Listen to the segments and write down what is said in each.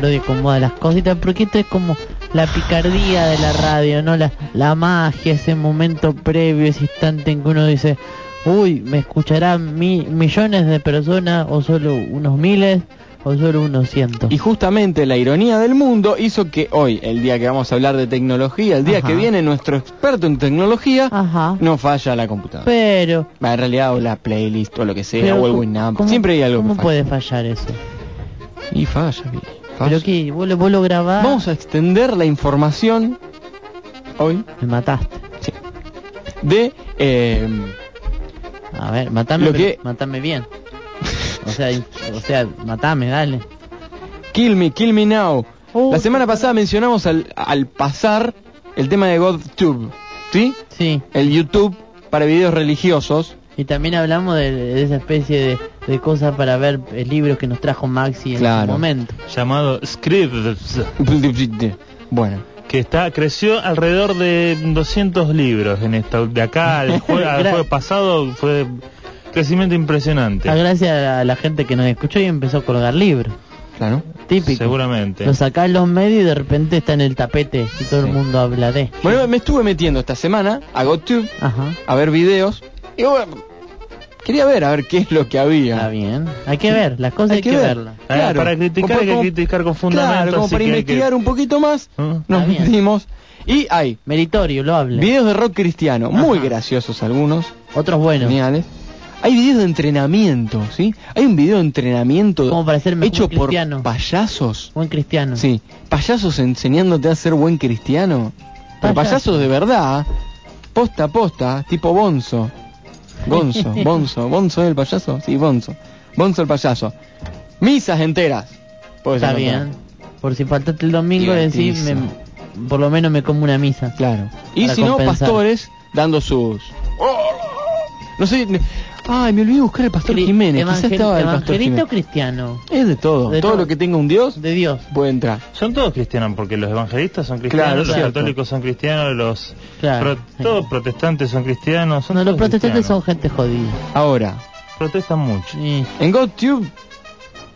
Martín Parodi acomoda las cositas porque esto es como la picardía de la radio, ¿no? La, la magia, ese momento previo, ese instante en que uno dice, uy, me escucharán mi- millones de personas o solo unos miles o solo unos cientos. Y justamente la ironía del mundo hizo que hoy, el día que vamos a hablar de tecnología, el día Ajá. que viene nuestro experto en tecnología, Ajá. no falla la computadora. Pero, Va, en realidad, o la playlist, o lo que sea, pero o el ¿cómo- Winamp. Siempre hay algo que ¿Cómo falla. puede fallar eso? Y falla, falla. Pero que vos lo, vos lo grabás, Vamos a extender la información hoy me mataste. de... eh, A ver, matame, Lo pero que- matame bien. O sea, o sea, matame, dale. Kill Me, Kill Me Now. Uh, La semana pasada mencionamos al, al pasar el tema de GodTube, ¿sí? Sí, El YouTube para videos religiosos. Y también hablamos de, de esa especie de, de cosas para ver eh, libros que nos trajo Maxi en Claro. su momento. llamado Scripts, Bueno, que está creció alrededor de 200 libros en esta de acá al jue- al jueves pasado fue crecimiento impresionante. Ah, gracias a la gente que nos escuchó y empezó a colgar libros. claro. Típico. Seguramente. Lo sacás en los medios y de repente está en el tapete y todo Sí. el mundo habla de. Bueno, me estuve metiendo esta semana a GodTube Ajá. a ver videos. Y bueno, quería ver a ver qué es lo que había. Está bien. Hay que ver, las cosas hay, que, ver. verlas. Claro. para criticar Como- hay que criticar con fundamentos. Claro, como así para que hay que- investigar un poquito más, ¿Ah? nos metimos. Y hay Meritorio, lo hable. videos de rock cristiano, muy graciosos algunos, Otros buenos. geniales. Hay videos de entrenamiento, ¿sí? Hay un video de entrenamiento Como para ser hecho por payasos. Buen cristiano. Sí, payasos enseñándote a ser buen cristiano. Pero Payaso. payasos de verdad, posta a posta, tipo Bonzo. Gonzo, Bonzo, Bonzo es el payaso, sí, Bonzo. Bonzo el payaso. Misas enteras. Podés Está encontrar. bien. Por si faltaste el domingo, Divertidísimo. me- por lo menos me como una misa. Claro. Y Para si no, compensar. pastores dando sus. No sé. ne- Ay, me olvidé buscar el pastor Cri- Jiménez. Evangel- estaba el pastor ¿Evangelista o Jiménez. cristiano? Es de todo. De todo todo. lo que tenga un Dios De Dios. puede entrar. Son todos cristianos, porque los evangelistas son Claro, cristianos, es los cierto. católicos son cristianos, los Claro. pro- todos protestantes son cristianos. Son No, los protestantes son gente jodida. Ahora, Protestan mucho. Sí. en GodTube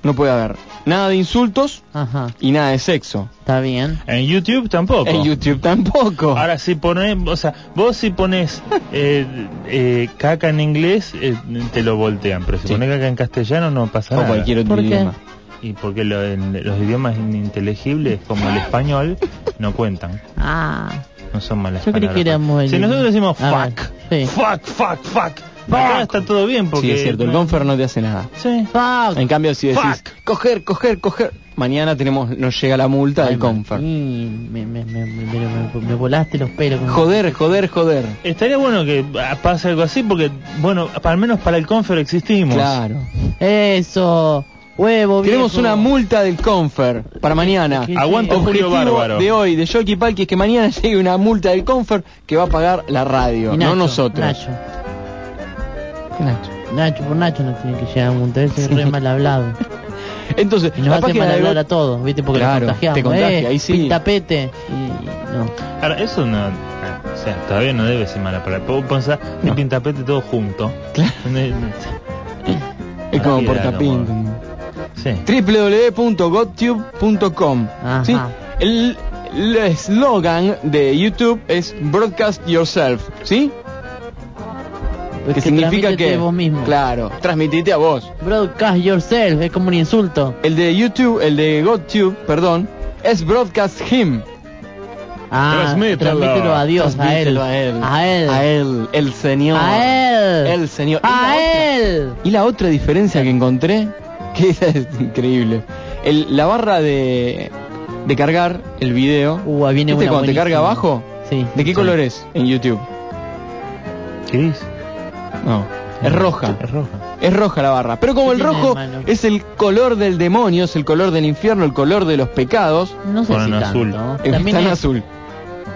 no puede haber nada de insultos Ajá. y nada de sexo. Está bien. En YouTube tampoco. En YouTube tampoco. Ahora si pones, o sea, vos si pones eh, eh, caca en inglés, eh, te lo voltean, pero si Sí. pones caca en castellano no pasa o nada. cualquier otro ¿Por qué? idioma. Y porque lo- en los idiomas ininteligibles como el español no cuentan, Ah. no son malas Yo creí palabras. que éramos el- Si nosotros decimos fuck, sí. fuck, fuck, fuck, acá está todo bien porque... Sí, es cierto. El confer no te hace nada. Sí. Fuck. En cambio, si decís Fuck. coger, coger, coger, mañana tenemos, nos llega la multa Ay, del confer. Martín, Me, me, me, me, me- me volaste los pelos. con- Joder, joder, joder. Estaría bueno que pase algo así porque, bueno, al menos para el confer existimos. Claro. Eso. Huevo, Tenemos viejo. una multa del Confer para mañana. Aguanta Julio Objetivo Bárbaro. de hoy, de Jockey Palki, es que mañana llegue una multa del Confer que va a pagar la radio, no nosotros. Nacho. Nacho. Nacho, por Nacho no tiene que llegar a un. Ese es re mal hablado. Entonces, Y nos la hace página mal hablar a todos, ¿viste? Porque Claro, nos contagiamos. te contagia, eh, ahí sí. Pintapete. Y no. Ahora, eso no... O sea, todavía no debe ser mala palabra. Puedo pensar No. el pintapete todo junto. Claro. es como portapín. como- Sí. El el eslogan de YouTube es Broadcast Yourself, ¿sí? Es que significa que vos mismo. claro, transmitite a vos. Broadcast yourself, es como un insulto. El de YouTube, el de GodTube, perdón, es Broadcast Him. Ah, Transmítelo. transmítelo a Dios, a él. Transmítelo a él. A él. A él, el Señor. A él. El Señor. Y la A otra- él. Y la otra diferencia que encontré, que esa es increíble, el, la barra de, de cargar el video, Uh, viene ¿viste una cuando te carga buenísima. abajo? Sí. ¿De qué Sí. color es en YouTube? Gris. No, Es roja. Es roja. Es roja la barra. Pero como ¿Qué el rojo es el color del demonio, es el color del infierno, el color de los pecados, No sé si azul. tanto. También está en es- azul.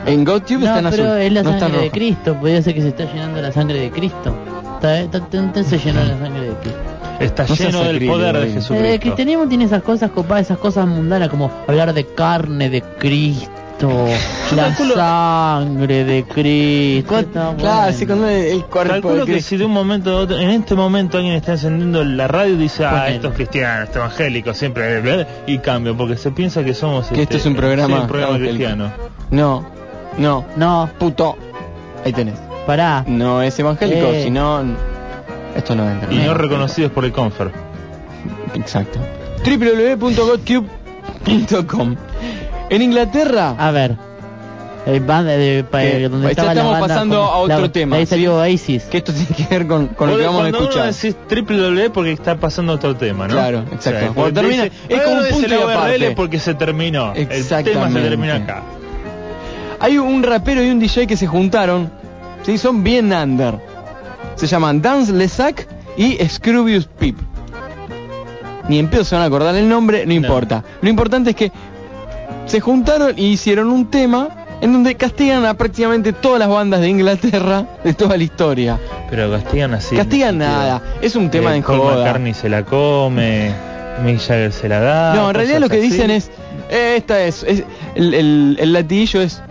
En GodTube No, está en azul. pero es la no en sangre de. Cristo. Podría ser que se está llenando la sangre de Cristo. Está, está, está- se llenó la sangre de Cristo. Está No lleno del poder de. Eh, El Jesucristo. cristianismo tiene esas cosas copadas, esas cosas mundanas como hablar de carne de Cristo, la calculo- sangre de Cristo. Claro, bueno. sí, el cuerpo Calculo de que si de un momento a otro, en este momento alguien está encendiendo la radio y dice, ah, estos cristianos, estos evangélicos, siempre, y cambio, porque se piensa que somos... Que esto es un programa sí, un programa cristiano. No, no, No, puto. Ahí tenés. pará. No es evangélico, Eh. sino... Esto no entra. Y no reconocidos por el Confer. Exacto. www.godcube.com En Inglaterra, A ver. El band de, pa- Que- donde estaba la estamos banda pasando a otro la- tema, Ahí ¿sí? salió Oasis. que esto tiene que ver con, con lo que vamos a escuchar. uno decís triple porque está pasando otro tema, ¿no? Claro, exacto. porque Cuando termina- dice, es como un "Bueno, punto aparte". porque se terminó. El tema se termina acá. Hay un rapero y un DJ que se juntaron, ¿sí? son bien under. Se llaman Dance Lesac y Scroobius Pip. Ni en pedo se van a acordar el nombre, no importa. Lo importante es que se juntaron y hicieron un tema en donde castigan a prácticamente todas las bandas de Inglaterra de toda la historia. Pero castigan así. castigan nada, es un tema eh, de joda. McCartney se la come, Mick Jagger se la da. No, en realidad lo que así. dicen es, eh, esta es, es- el, el, el latillo es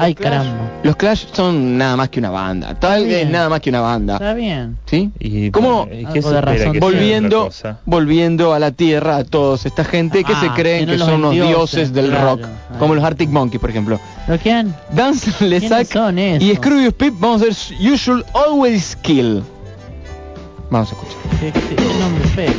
Ay, Clash- caramba. Los Clash son nada más que una banda. Tal Está vez bien. nada más que una banda. Está bien. ¿Sí? Y, ¿Cómo? ¿y Algo qué se de espera razón. que sea otra Volviendo, cosa? volviendo a la tierra a todos esta gente que Ah, se creen que no que los son unos dioses del claro. rock, Ah. como los Arctic Monkeys, por ejemplo. ¿Lo quién? Dance Lesac son esos? y Scroobius Pip, vamos a ver You Should Always Kill. Vamos a escuchar. ¿Qué, qué- qué nombre feo?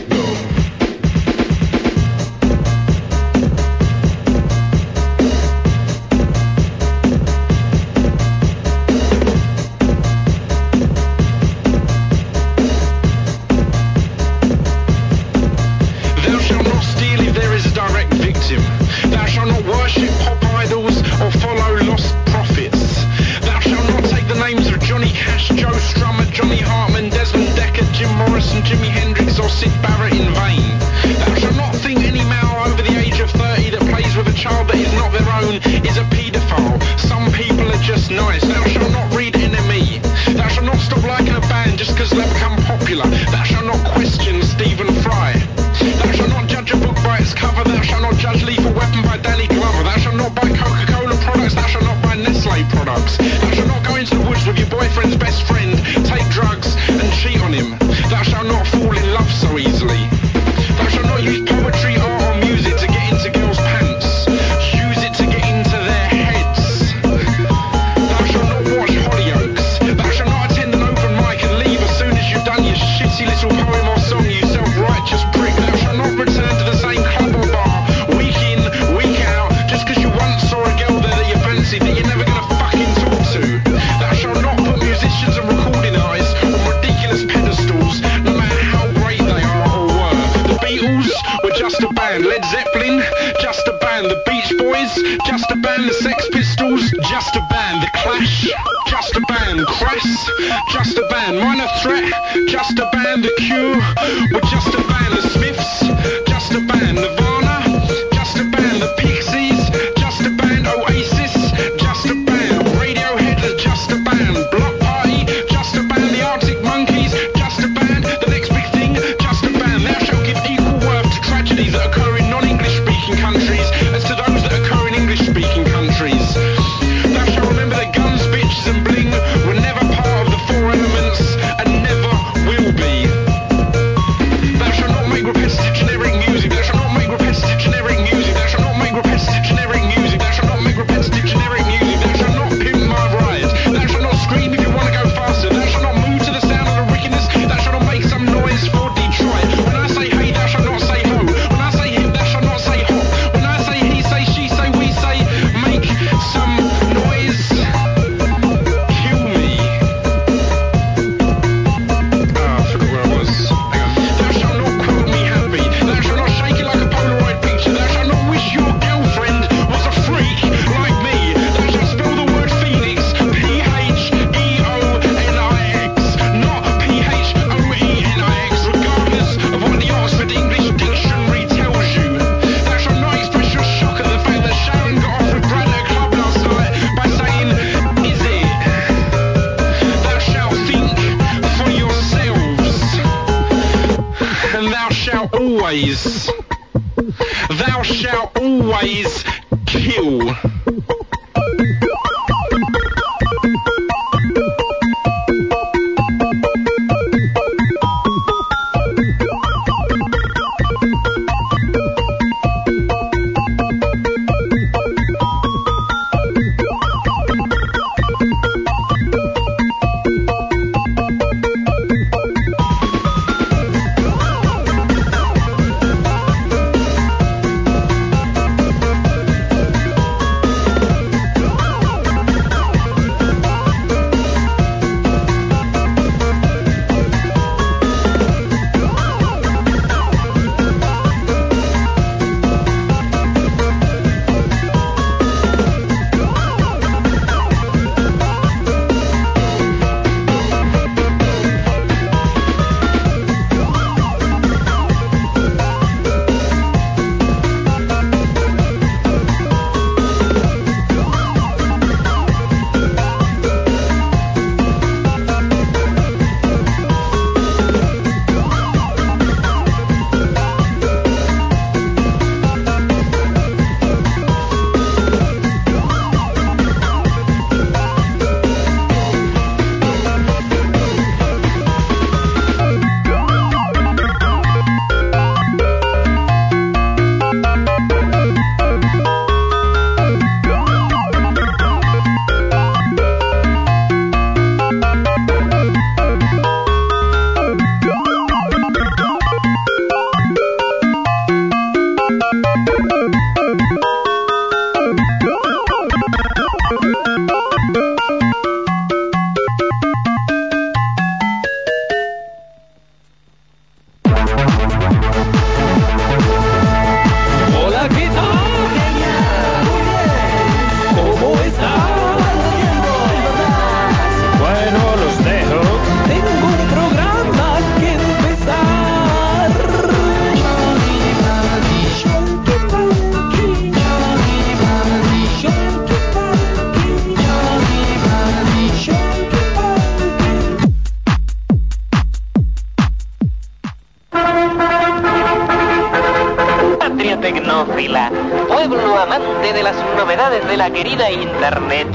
De la querida Internet.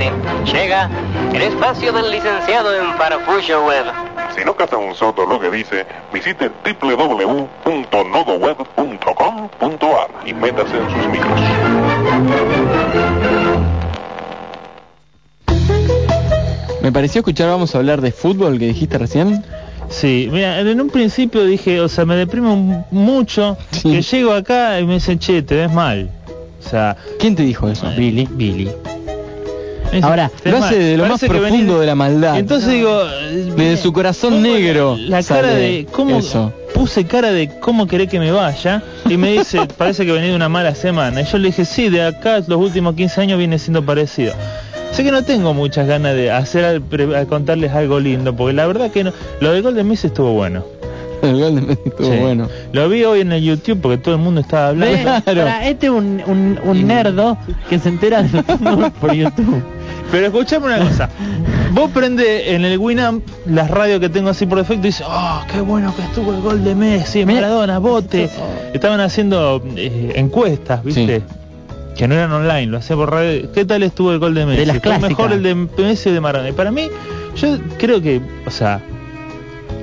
Llega el espacio del licenciado en Farfullo Web. Si no capta un soto lo que dice, visite www.nodoweb.com.ar y métase en sus micros. Me pareció escuchar, vamos a hablar de fútbol que dijiste recién. Sí, mira, en un principio dije, o sea, me deprime mucho Sí. que llego acá y me dicen, che, te ves mal. O sea, ¿Quién te dijo eso? Billy, Billy. Ahora, "Te lo hace mal". de lo más Parece profundo venís- de la maldad. Entonces digo, eh, Desde su corazón ¿cómo negro La, cara de cómo eso. puse cara de cómo querés que me vaya y me dice, parece que venía de una mala semana. Y yo le dije, sí, de acá los últimos 15 años viene siendo parecido. Sé que no tengo muchas ganas de hacer al- contarles algo lindo, porque la verdad que no, lo de Messi estuvo bueno. El gol de Messi estuvo Sí. bueno. Lo vi hoy en el YouTube porque todo el mundo estaba hablando. Claro. este es un, un, un nerdo que se entera de fútbol por YouTube. Pero escuchame una cosa. Vos prende en el Winamp las radios que tengo así por defecto y dices, oh, qué bueno que estuvo el gol de Messi. Maradona, bote. Estaban haciendo eh, encuestas, ¿viste? Que no eran online, lo hacía por radio. ¿Qué tal estuvo el gol de Messi? las ¿Fue clásicas. mejor el de Messi o de Maradona? Y para mí, yo creo que, o sea,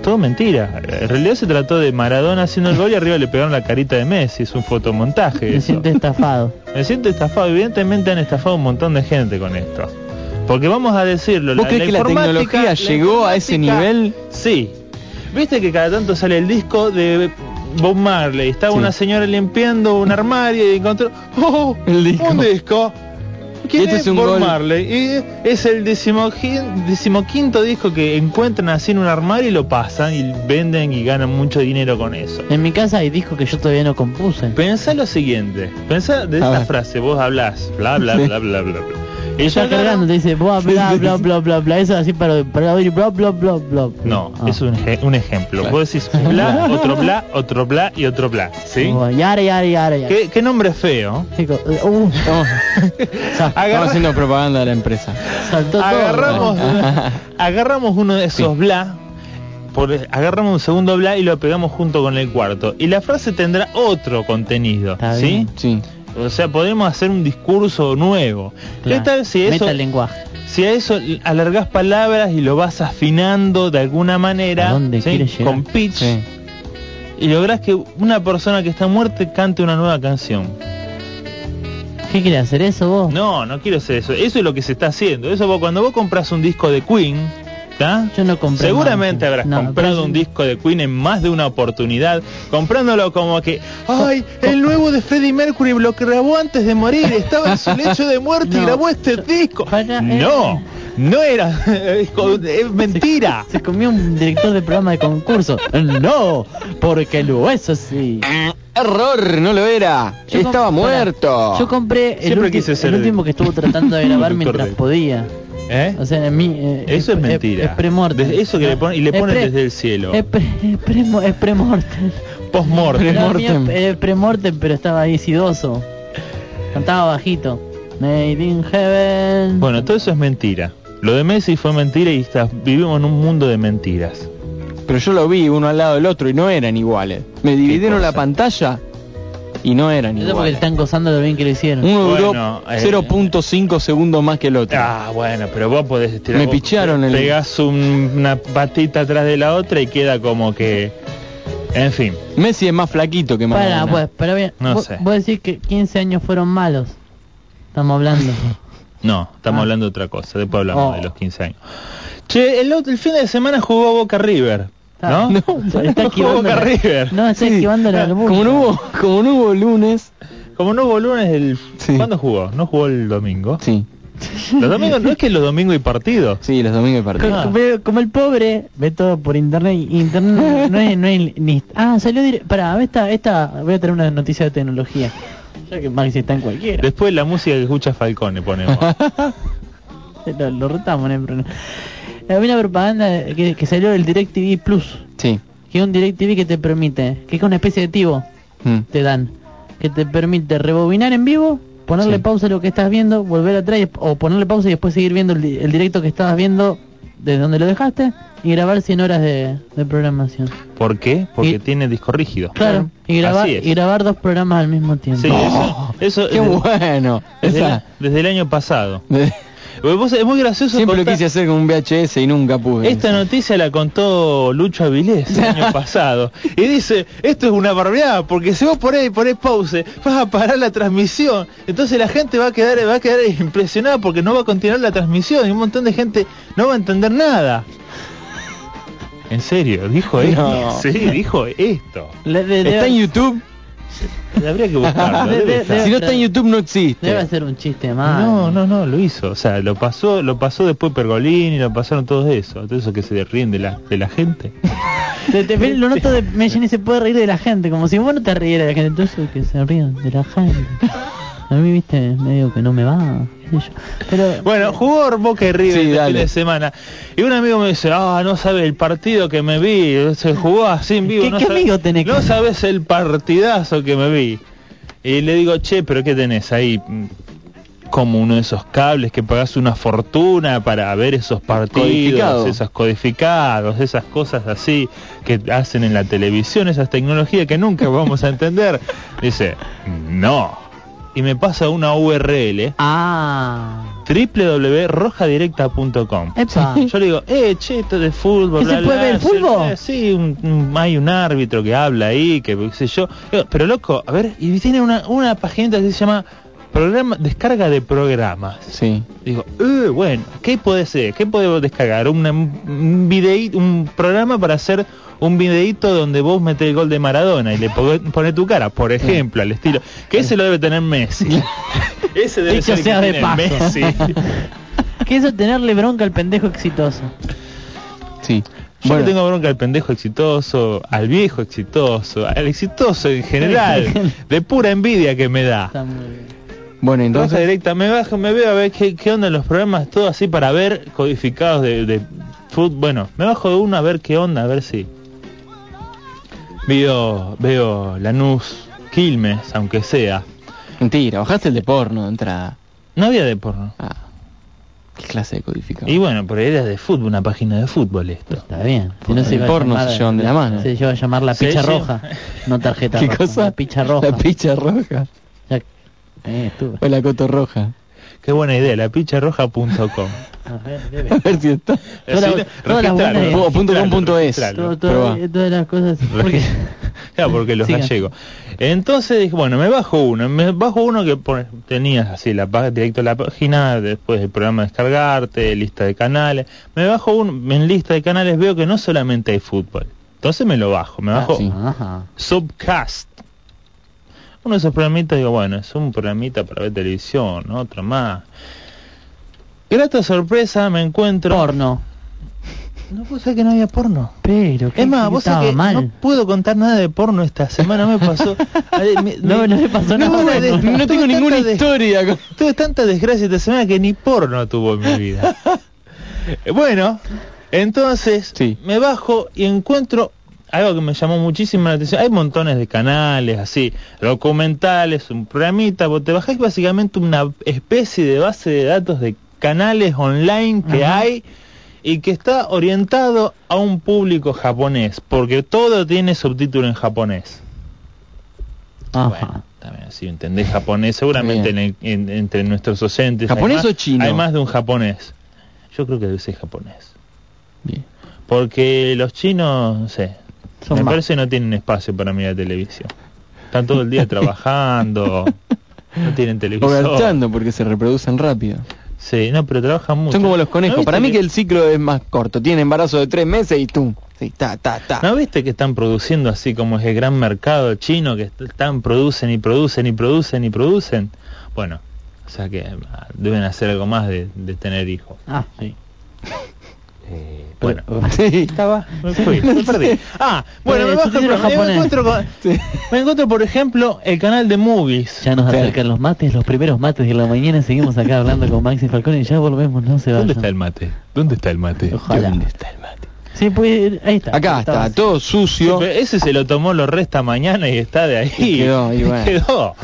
todo mentira. En realidad se trató de Maradona haciendo el gol y arriba le pegaron la carita de Messi. Es un fotomontaje. Me eso. siento estafado. Me siento estafado. Evidentemente han estafado un montón de gente con esto. Porque vamos a decirlo. ¿Vos crees que la tecnología la llegó a ese nivel? Sí. Viste que cada tanto sale el disco de Bob Marley. Estaba Sí. una señora limpiando un armario y encontró ¡Oh! El disco. Un disco. ¿Quién este es, es un Bob gol. Marley? Y es el decimoquin- decimoquinto disco que encuentran así en un armario y lo pasan y venden y ganan mucho dinero con eso. En mi casa hay discos que yo todavía no compuse. Pensá lo siguiente, pensá de esta frase, vos hablás, bla bla bla bla bla bla. Y yo cargando, te dice bla bla bla bla bla bla. Eso así para, para oír bla bla bla bla. No, Ah. es un, un ejemplo. Claro. Vos decís bla, otro bla, otro bla y otro bla, ¿sí? Yara, yara, yara, yara. ¿Qué, qué nombre feo? Chico, uh, Estamos, haciendo propaganda de la empresa. saltó todo. Agarramos, agarramos uno de esos Sí. bla por, agarramos un segundo bla y lo pegamos junto con el cuarto. Y la frase tendrá otro contenido, Está ¿sí? bien. Sí. O sea, podemos hacer un discurso nuevo. ¿Qué tal si eso, Meta el lenguaje. si a eso alargás palabras y lo vas afinando de alguna manera, con pitch, Sí. y lográs que una persona que está muerta cante una nueva canción. ¿Qué quieres hacer eso vos? No, no quiero hacer eso. Eso es lo que se está haciendo. Eso vos, cuando vos compras un disco de Queen, ¿tá? Yo no compré Seguramente habrás No, comprado pero- un disco de Queen en más de una oportunidad, comprándolo como que, ay, el nuevo de Freddie Mercury lo grabó antes de morir, estaba en su lecho de muerte y grabó este disco. Para, eh. No, no era, es, mentira. Se comió un director de programa de concurso. No, porque lo es así. Error, no lo era. Yo Estaba muerto. Yo compré el, Siempre ulti- quise ser el último que estuvo tratando de grabar mientras podía. ¿Eh? O sea, en mí, eh, Eso es mentira. Es, premortem. De- eso que le ponen- y le Es ponen pre- desde el cielo. Es, pre- es premo- es premortem. Post-mortem. Premortem. es premortem, pero estaba ahí sidoso. Cantaba bajito. Made in heaven. Bueno, todo eso es mentira. Lo de Messi fue mentira y está- vivimos en un mundo de mentiras. Pero yo lo vi uno al lado del otro y no eran iguales. Me dividieron la pantalla y no eran Eso porque iguales. están gozando de lo bien que lo hicieron. Uno duró Bueno, eh, 0.5 segundos más que el otro. Ah, bueno, pero vos podés estirar. Me vos pichearon el- Pegás un- una patita atrás de la otra y queda como que. En fin. Messi es más flaquito que Para, Maradona. pues, pero bien. No vos, sé. vos decís que 15 años fueron malos. Estamos hablando. No, estamos Ah. hablando de otra cosa. Después hablamos Oh. de los 15 años. Che, el, otro- el fin de semana jugó Boca River. ¿No? No, está esquivando Boca River. No, está Sí. esquivando la albur. Como no hubo, como no hubo lunes, Como no hubo lunes, el... Sí. ¿cuándo jugó? No jugó el domingo. sí, Los domingos no es que los domingos hay partido. sí, los domingos Co- partido. Ah. Como, como el pobre ve todo por internet y internet no es, no es ni ah salió dire para esta esta voy a tener una noticia de tecnología ya que Maxi está en cualquiera Después la música que escucha Falcone ponemos. lo, lo rotamos no hay problema. Había una propaganda que, que salió del DirecTV Plus Sí. que es un DirecTV que te permite que es una especie de tivo Mm. te dan que te permite rebobinar en vivo ponerle Sí. pausa a lo que estás viendo volver atrás y- o ponerle pausa y después seguir viendo el, el directo que estabas viendo desde donde lo dejaste y grabar 100 horas de, de programación ¿Por qué? Porque Y- tiene disco rígido. claro y grabar y grabar dos programas al mismo tiempo Sí, eso, eso Qué desde, bueno. desde Esa- la- desde el año pasado. es muy gracioso siempre lo quise hacer con un VHS y nunca pude. Esta noticia la contó Lucho Avilés el año pasado. Y dice, esto es una barbaridad, porque si vos ponés, ponés pause, vas a parar la transmisión. Entonces la gente va a quedar, va a quedar impresionada porque no va a continuar la transmisión y un montón de gente no va a entender nada. En serio, dijo esto. No. Sí, dijo esto. Está en YouTube. Habría que buscarlo. De- debe de- estar. de- Si no está en YouTube no existe. debe ser un chiste más No, no, no, lo hizo. O sea, lo pasó, lo pasó después Pergolini, lo pasaron todos eso. Todo eso que se ríen de la, de la gente. Te- te- lo noto de Mellini se puede reír de la gente como si vos no te rieras de la gente entonces que se rían de la gente a mí viste medio que no me va pero Bueno, jugó Boca y River Sí, el fin dale. de semana. Y un amigo me dice, ah, no sabe el partido que me vi. Se jugó así en vivo. ¿Qué- no qué sabe- amigo tenés No sabes el partidazo que me vi. Y le digo, che, pero ¿qué tenés ahí? Como uno de esos cables que pagás una fortuna para ver esos partidos, Codificado. esos codificados, esas cosas así que hacen en la televisión, esas tecnologías que nunca vamos a entender. Dice, no. Y me pasa una URL ah www.rojadirecta.com Yo le digo, eh, che, esto de fútbol, ¿Que se bla, puede bla, ver sí, fútbol? Sí, un- un- hay un árbitro que habla ahí, que qué sé yo. Digo, Pero loco, a ver, y tiene una, una paginita que se llama programa descarga de programas. Sí. Digo, eh, bueno, ¿qué puede ser? ¿Qué podemos descargar? Una- un videíto, un programa para hacer un videíto donde vos metés el gol de Maradona y le po- pone tu cara, por ejemplo, al estilo. Que ese lo debe tener Messi. ese debe Dicho ser el que sea de tiene paso. Messi. que eso tenerle bronca al pendejo exitoso Sí. Yo Bueno, le tengo bronca al pendejo exitoso, al viejo exitoso, al exitoso en general, de pura envidia que me da. está muy bien bueno, Entonces entonces directa, me bajo, me veo a ver qué, qué onda en los programas, todo así para ver codificados de, de fútbol. Bueno, me bajo de uno a ver qué onda, a ver si. Veo, veo Lanús, Quilmes, aunque sea. mentira, bajaste el de porno de entrada. No había de porno. Ah. ¿Qué clase de codificador? Y bueno, pero era de fútbol, una página de fútbol esto. Está bien. Si no El se porno llamar- se llevan de la mano. Se lleva a llamar la picha roja, no tarjeta ¿Qué roja. cosa? La picha roja. La picha roja. Ya- eh. O la coto roja. Qué buena idea, lapicharroja.com. A ver, debe. A ver si está. Todas las- Así, todas las registralo, buenas- O punto com punto es. registralo. Todo- todo- Probá. todas las cosas. Porque, Claro, porque los Sigan. gallegos. Entonces dije, bueno, me bajo uno. Me bajo uno que pone- tenías así, la directo a la página, después el programa descargarte, lista de canales. Me bajo uno, en lista de canales veo que no solamente hay fútbol. Entonces me lo bajo, me bajo sí. Ajá. Subcast. Uno de esos programitas, digo, bueno, es un programita para ver televisión, ¿no? otro más. Grata sorpresa, me encuentro... Porno. No puedo ser que no había porno. Pero, ¿qué Es más, vos estaba sabés que mal? no puedo contar nada de porno esta semana, me pasó. Me- No, me- no le pasó nada de- No tengo ninguna de- historia. Tuve tanta desgracia esta semana que ni porno tuvo en mi vida. Bueno, entonces Sí. me bajo y encuentro algo que me llamó muchísimo la atención. Hay montones de canales así, documentales, un programita, vos te bajás básicamente una especie de base de datos de canales online que Ajá. hay y que está orientado a un público japonés, porque todo tiene subtítulo en japonés. Ajá. Bueno, también si entendés japonés, seguramente en Bien. el- en- entre nuestros oyentes. hay ¿Japonés más- o chino? Hay más de un japonés. Yo creo que debe ser japonés. Bien. Porque los chinos, no sé, Son me más. parece no tienen espacio para mirar televisión. Están todo el día trabajando, no tienen televisión. garchando porque se reproducen rápido. Sí, no, pero trabajan mucho. Son como los conejos. ¿No Para mí que el ciclo es más corto. Tiene embarazo de tres meses y tú. Sí, ta, ta, ta. ¿No viste que están produciendo así como es el gran mercado chino que est- están producen y producen y producen y producen? Bueno, o sea que ah, deben hacer algo más de, de tener hijos. Ah, sí. Eh, bueno, estaba, me fui, me perdí. Ah, bueno, me Eh, bajo me encuentro, con- Sí. me encuentro, por ejemplo, el canal de Movies. Ya nos Sí. acercan los mates, los primeros mates de la mañana. Seguimos acá hablando con Maxi Falcón y ya volvemos, no se ¿Dónde vayan. está el mate? ¿Dónde está el mate? Ojalá. ¿Dónde está el mate? Sí, pues ahí está. Acá Estaba- está, todo sucio. ese se lo tomó lo resta mañana y está de ahí. Y quedó, y bueno. Quedó.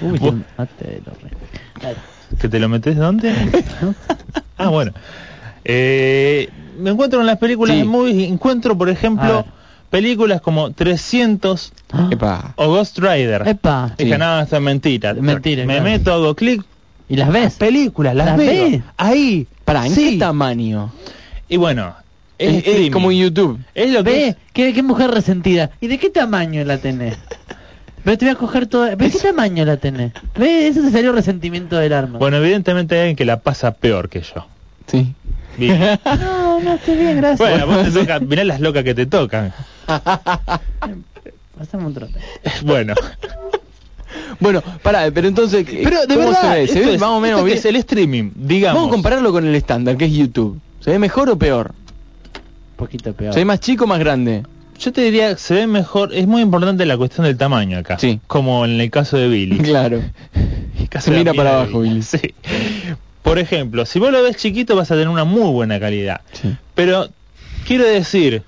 Uy, mate de los. ¿Que te lo metes dónde? ah, bueno. Eh, me encuentro en las películas Sí. de movies y encuentro, por ejemplo, películas como 300 Ah, Epa. o Ghost Rider. Epa. Es Sí. que nada, esto es mentira. Mentira, Me claro. meto, hago clic, ¿Y las ves? películas, las, ¿Las veo. ves? Ahí. Pará, ¿en Sí. qué tamaño? Y bueno, es, Es, es streaming. como en YouTube. Es lo que Ve, ¿Qué, qué mujer resentida. ¿Y de qué tamaño la tenés? Ve, te voy a coger toda... ¿Ve qué tamaño la tenés? Ve, eso te salió resentimiento del arma. Bueno, evidentemente hay alguien que la pasa peor que yo. Sí. Bien. No, no, estoy bien, gracias. bueno, vos te toca, mirá las locas que te tocan. Pasame un trote. Bueno. Bueno, pará, pero entonces, Pero de ¿cómo verdad, se ve? ¿Se ve es- más o menos bien? es el streaming, digamos. Vamos a compararlo con el estándar, que es YouTube. ¿Se ve mejor o peor? Un poquito peor. ¿Se ve más chico o más grande? Yo te diría se ve mejor, es muy importante la cuestión del tamaño acá. Sí. Como en el caso de Billy. Claro. Se mira para abajo, Billy. Sí. Por ejemplo, si vos lo ves chiquito vas a tener una muy buena calidad. Sí. Pero quiero decir,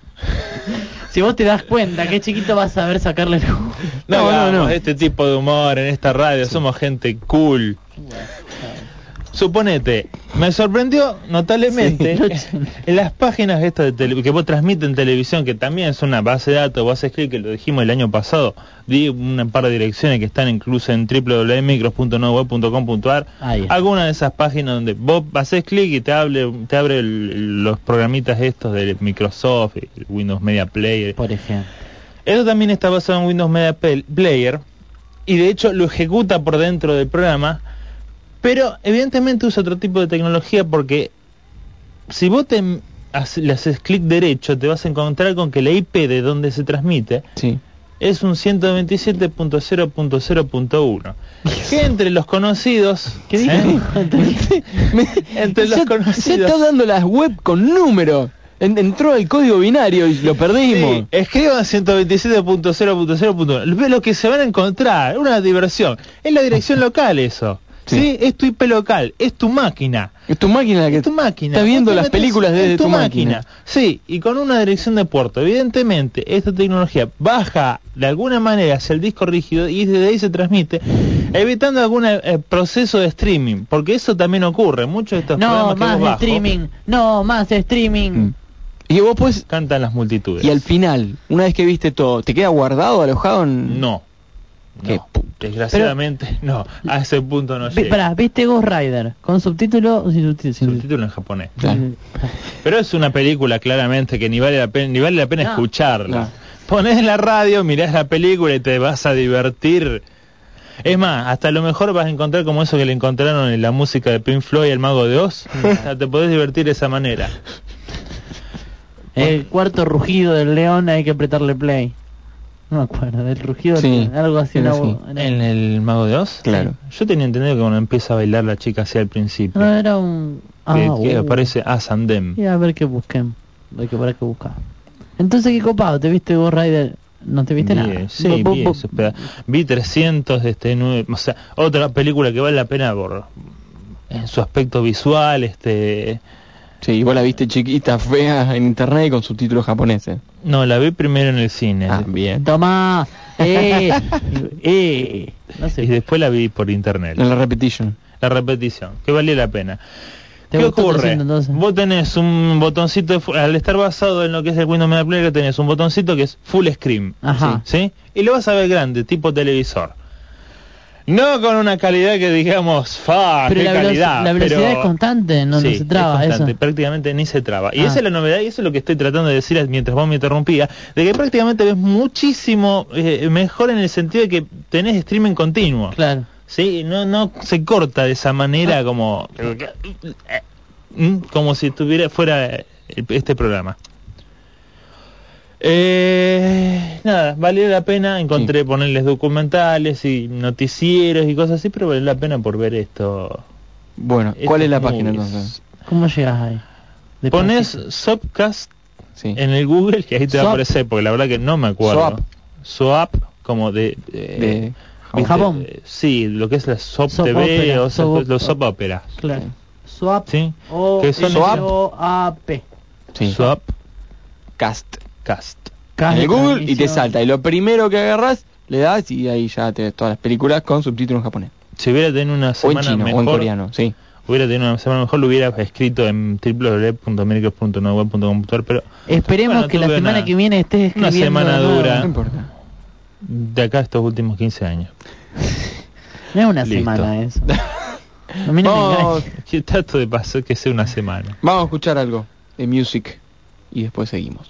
Si vos te das cuenta que chiquito vas a ver sacarle jugo. no, No, no. este tipo de humor en esta radio, somos gente cool. Suponete, me sorprendió notablemente Sí. en las páginas estas de tele- que vos transmiten en televisión, que también es una base de datos, vos haces clic, que lo dijimos el año pasado, di un par de direcciones que están incluso en www.micros.noweb.com.ar, Ahí está. alguna de esas páginas donde vos haces clic y te abre, te abre el- los programitas estos de Microsoft, el Windows Media Player, Por ejemplo. eso también está basado en Windows Media Player y de hecho lo ejecuta por dentro del programa, pero evidentemente usa otro tipo de tecnología porque si vos te le haces clic derecho te vas a encontrar con que la IP de donde se transmite Sí. es un 127.0.0.1 que entre los conocidos ¿Qué? ¿eh? entre los Ya- conocidos está dando las web con números. En- entró el código binario y lo perdimos. Sí, escriban 127.0.0.1. Ve lo que se van a encontrar, una diversión. Es la dirección local eso. ¿Sí? Es tu IP local, es tu máquina. Es tu máquina la que Es tu máquina. está viendo las películas desde tu, máquina. Sí, y con una dirección de puerto. Evidentemente, esta tecnología baja de alguna manera hacia el disco rígido y desde ahí se transmite, evitando algún eh, proceso de streaming, porque eso también ocurre. Muchos de estos No, programas que más streaming. No, más streaming. Mm. Y vos pues cantan las multitudes. y al final, una vez que viste todo, ¿te queda guardado, alojado en No. Qué No, desgraciadamente no, a ese punto no llega. pará, ¿viste Ghost Rider? ¿Con subtítulo o sin subtítulo? Sin Subtítulo en japonés. Claro. Pero es una película claramente que ni vale la pena, ni vale la pena No. escucharla. No. Ponés la radio, mirás la película y te vas a divertir. Es más, hasta a lo mejor vas a encontrar como eso que le encontraron en la música de Pink Floyd, El Mago de Oz. Hasta te podés divertir de esa manera. El cuarto rugido del león hay que apretarle play. No me acuerdo, del rugido Sí, algo así. una- sí. era- ¿En El Mago de Oz? Claro. Yo tenía entendido que cuando empieza a bailar la chica hacia el principio. No, era un... Ah, que, que uh. aparece Asandem. Y a ver qué busquen. Hay que ver qué buscar. Entonces, qué copado, ¿te viste Ghost Rider? No te viste Bien, nada. Sí, Bu- bu- vi, bu- eso, espera. vi 300 de este nueve, o sea, otra película que vale la pena por en su aspecto visual, este Sí, y vos la viste chiquita, fea en internet y con subtítulos japoneses. No, la vi primero en el cine Ah, bien. Tomá. Eh, eh. No y después la vi por internet. La repetition. La repetición, que valía la pena. ¿Te ¿Qué ocurre? 300 entonces? Vos tenés un botoncito, de al estar basado en lo que es el Windows Media Player, tenés un botoncito que es Full Screen. Ajá. ¿Sí? Y lo vas a ver grande, tipo televisor. No con una calidad que digamos, fa, Pero qué la, calidad. la velocidad pero- es constante, no, no Sí, se traba es constante, eso. prácticamente ni se traba. Y Ah. esa es la novedad y eso es lo que estoy tratando de decir mientras vos me interrumpías, de que prácticamente ves muchísimo eh, mejor en el sentido de que tenés streaming continuo. Claro. Sí, no no se corta de esa manera como Mm, como si tuviera fuera eh, este programa. Eh, nada, valió la pena, encontré ponerles documentales y noticieros y cosas así, pero vale la pena por ver esto. Bueno, ¿cuál es la página entonces? ¿Cómo llegas ahí? De Pones pasito. Sí. Sopcast en el Google y ahí te va a aparecer, porque la verdad que no me acuerdo. Soap. Soap, como de... eh, De. Eh, Sí, lo que es la Soap, Soap TV opera, o soap los Soap Opera. Claro. Swap. ¿Sí? O Que son Swap. O A P. Sí. Swap Cast. Cast. En el Google y te salta. Y lo primero que agarras, le das y ahí ya tenés todas las películas con subtítulos en japonés. Si hubiera tenido una O en semana chino, mejor, o en coreano, sí. hubiera tenido una semana mejor, lo hubiera escrito en www.americas.noweb.com.ar, pero Esperemos Bueno, que la semana una- que viene estés una escribiendo. semana de nuevo. dura. No importa. de acá estos últimos 15 años. No es una Listo. semana eso. A mí no me Vamos. Yo trato de pasar que sea una semana. vamos a escuchar algo de music y después seguimos.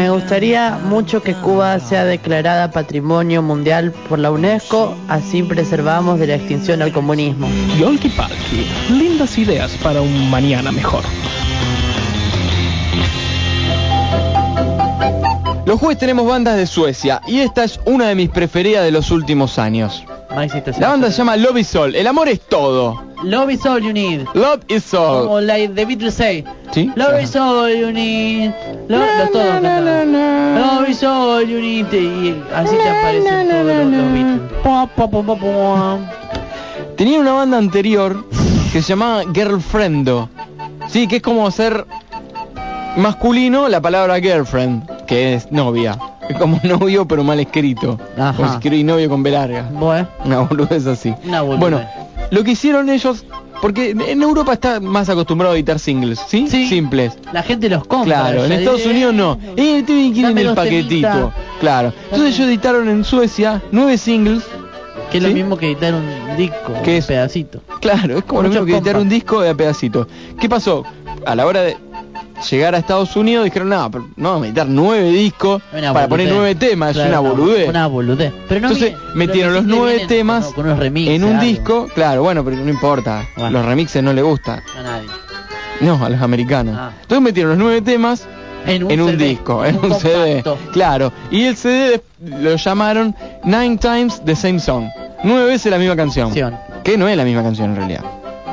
Me gustaría mucho que Cuba sea declarada Patrimonio Mundial por la UNESCO, así preservamos de la extinción al comunismo. Yolki Palki, lindas ideas para un mañana mejor. Los jueves tenemos bandas de Suecia y esta es una de mis preferidas de los últimos años. La banda se llama Love is All. El amor es todo. Love is all you need. Love is all. Como like the Beatles say. ¿Sí? Love is all you need. Love, los todos cantaban. Is all you need. Y así te aparecen todos los, los Beatles. Tenía una banda anterior que se llamaba Girlfriendo. Sí, que es como ser masculino la palabra girlfriend, que es novia. Es como novio pero mal escrito. Ajá. Si escribí novio con B larga. Bueno, Una boludez así. Una. Bueno, lo que hicieron ellos, porque en Europa está más acostumbrado a editar singles, ¿sí? Sí. Simples. la gente los compra. Claro, en Estados Unidos no. Eh, tienen que ir en Dame el paquetito. Claro. Entonces ellos editaron en Suecia nueve singles. Que es ¿Sí? lo mismo que editar un disco, ¿Qué un es? pedacito. Claro, es como lo mismo que editar un disco de a pedacito. ¿Qué pasó? A la hora de llegar a Estados Unidos dijeron, no, pero no vamos a editar nueve discos Una para poner nueve temas, Claro, es una boludez. Una boludez. Pero no Entonces metieron pero los nueve temas con, con unos remixes, en un algo. disco, claro, bueno, pero no importa. Bueno. Los remixes no le gustan. A nadie. No, a los americanos. Ah. Entonces metieron los nueve temas En un, en un CD, disco, en un compacto. CD. Claro. Y el CD lo llamaron Nine Times the Same Song. Nueve veces la misma. Canción. Que no es la misma canción en realidad.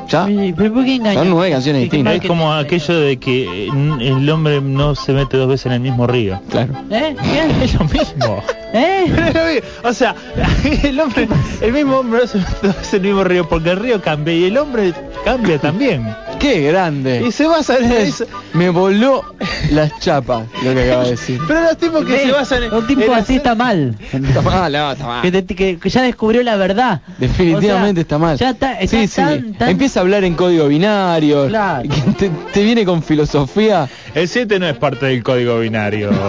¿Ya? Oye, ¿Pero por qué engañan? Son nueve canciones ¿Qué- qué distintas. Es como aquello de que eh, el hombre no se mete dos veces en el mismo río. Claro. ¿Eh? ¿Qué? Es lo mismo. ¿Eh? o sea, el hombre, el mismo hombre no se mete dos veces en el mismo río porque el río cambia y el hombre cambia también. ¡Qué grande! Y se basa en eso. Me voló las chapas lo que acaba de decir. Pero los tipos que se basan en Un tipo en así hacer- está mal. Está mal, no, está mal. Que, te- que- que ya descubrió la verdad. Definitivamente O sea, está mal. Ya está, está sí, sí. tan, Empieza a hablar en código binario. Claro. Te, te viene con filosofía. El 7 no es parte del código binario.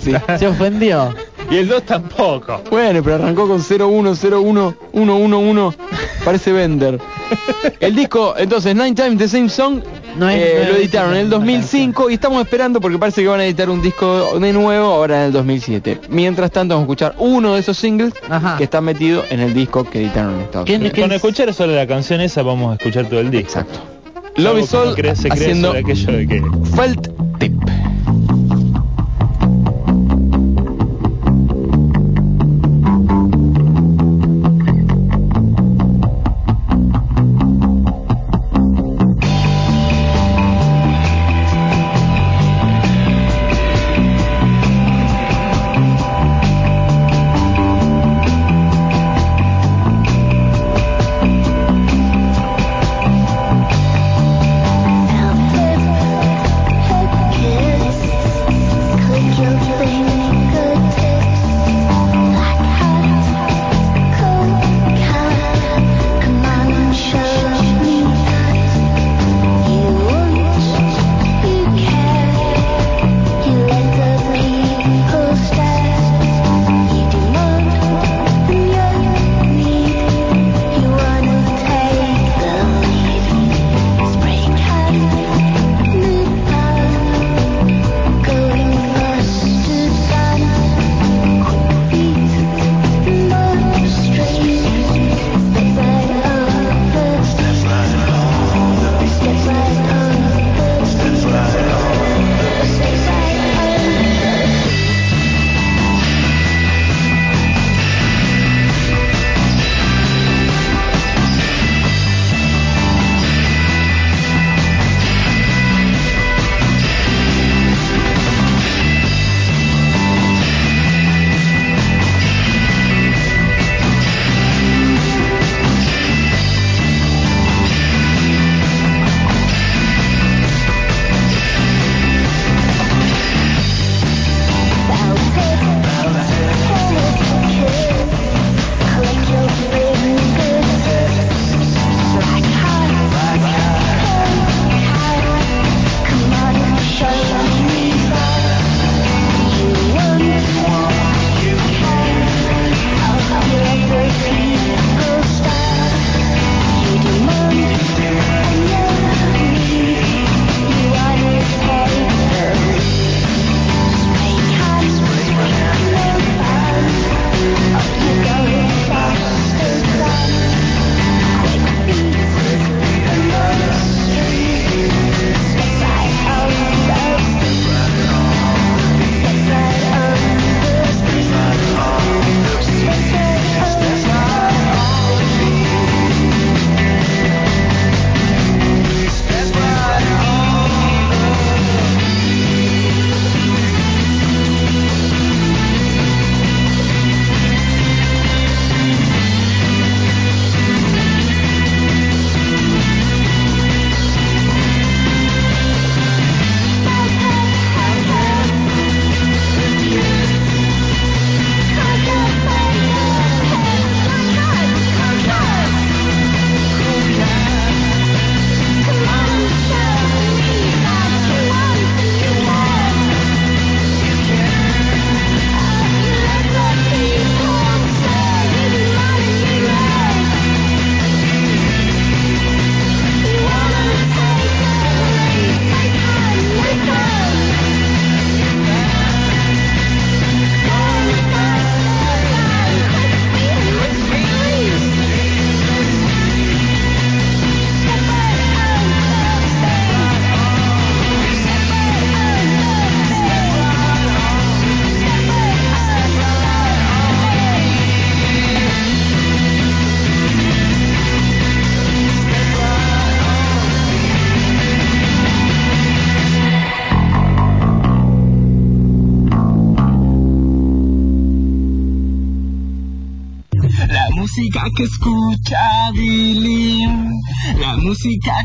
Sí. Se ofendió. y el 2 tampoco. Bueno, pero arrancó con 0101111. Parece Bender. El disco, entonces, Nine Times the Same Song, No es- eh, no lo editaron en el la misma 2005 y estamos esperando porque parece que van a editar un disco de nuevo ahora en el 2007. Mientras tanto, vamos a escuchar uno de esos singles Ajá. que está metido en el disco que editaron en Estados ¿Quién- Unidos. Con escuchar solo la canción esa vamos a escuchar todo el disco. Exacto. Love cree haciendo aquello de que Felt Tip.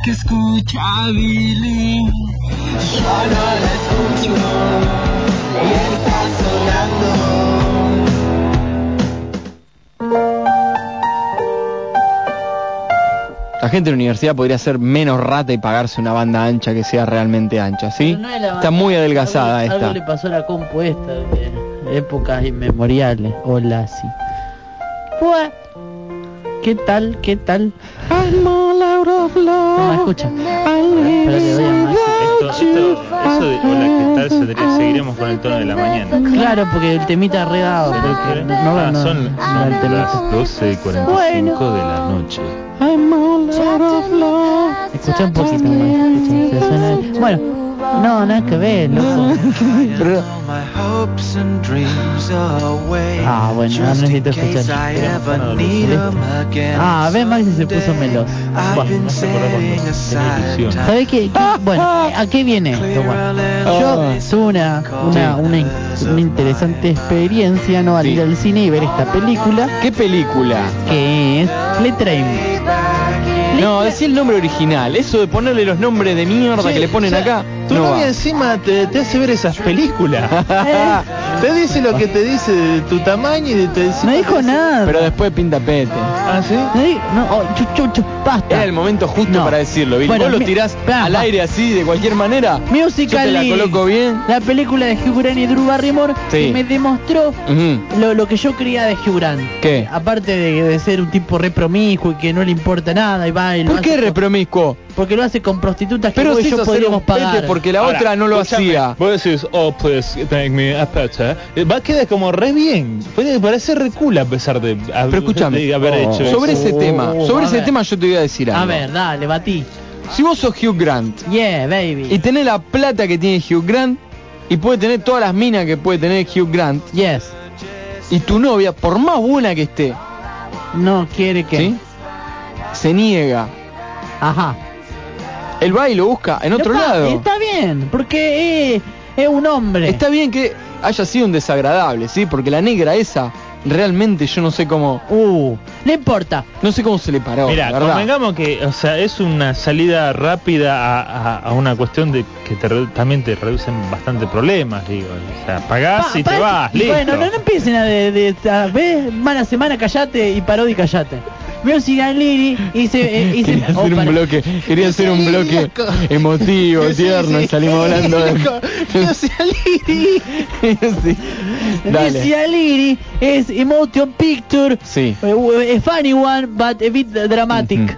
Que escucha Billy, yo no la escucho y está sonando. La gente de la universidad podría ser menos rata y pagarse una banda ancha que sea realmente ancha, ¿sí? Pero no es la Está muy adelgazada algo, esta. Algo le pasó a la compuesta de épocas inmemoriales. Hola, sí. Buah. ¿Qué tal? ¿Qué tal? No me escucha. Pero le doy a Maxi. Esto, esto, eso de hola, ¿qué tal? Seguiremos con el tono de la mañana. Claro, porque el temita redado. No, no, Ah, no, son, no, son el temita. las 12.45 Bueno. de la noche. Escucha un poquito más. escucha, se suena- Bueno, no, nada que ver, loco. Pero- Ah, bueno, no necesito escuchar. Ah, ve Maxi se puso meloso. Bueno, No tenía ilusión. ¿Sabés qué? Bueno, ¿a qué viene esto? Bueno, yo tuve una, una, una, una interesante experiencia, ¿no? Al Sí. ir al cine y ver esta película, ¿Qué película? que es Le Train. No, decía el nombre original. Eso de ponerle los nombres de mierda Che, que le ponen o sea, acá. Tu no novia va. encima te, te hace ver esas películas. te dice lo que te dice de tu tamaño y te dice... No dijo nada. Pero después pinta pete. ¿Ah, sí? No, no, oh, chu, chu, chu, basta. Era el momento justo No. para decirlo, Billy. Bueno, Vos lo tirás pa, al aire así, de cualquier manera. Musical Yo te la coloco bien. La película de Hugh Grant y Drew Barrymore Sí. que me demostró lo, lo que yo creía de Hugh Grant. ¿Qué? Aparte de, de ser un tipo re promiscuo y que no le importa nada y va y lo ¿Por qué hace repromiscuo? Porque lo hace con prostitutas que Pero vos y yo podríamos pagar. porque la Ahora, otra no lo hacía. Vos decís, oh, please, take me a picture. Eh, Va a quedar como re bien. Puede parecer re cool a pesar de, a- Pero escúchame, de haber hecho sobre eso. ese tema, sobre a ese ver. tema yo te voy a decir algo. A ver, dale, batí. Si vos sos Hugh Grant Yeah, baby. y tenés la plata que tiene Hugh Grant y puede tener todas las minas que puede tener Hugh Grant Yes. y tu novia, por más buena que esté, No quiere que. ¿sí? se niega, Ajá. Él va y lo busca en otro Está- lado. Está bien, porque es, es un hombre. Está bien que haya sido un desagradable, ¿sí? Porque la negra esa, realmente yo no sé cómo, Uh, no importa. no sé cómo se le paró, Mira, la verdad. convengamos que, o sea, es una salida rápida a, a- a una cuestión de que te re- también te reducen bastante problemas, digo. O sea, pagás Pa- y te vas, listo. Bueno, no, no empiecen a de, de, a- ¿ves? Mala semana, callate y parodi, callate. And Lily y se... eh, y se- Quería oh, hacer un para- bloque, quería hacer un bloque emotivo, tierno, y salimos hablando de... And Lily. sí. Lily es emotion picture, Sí. eh, a funny one, but a bit dramatic. Ujú.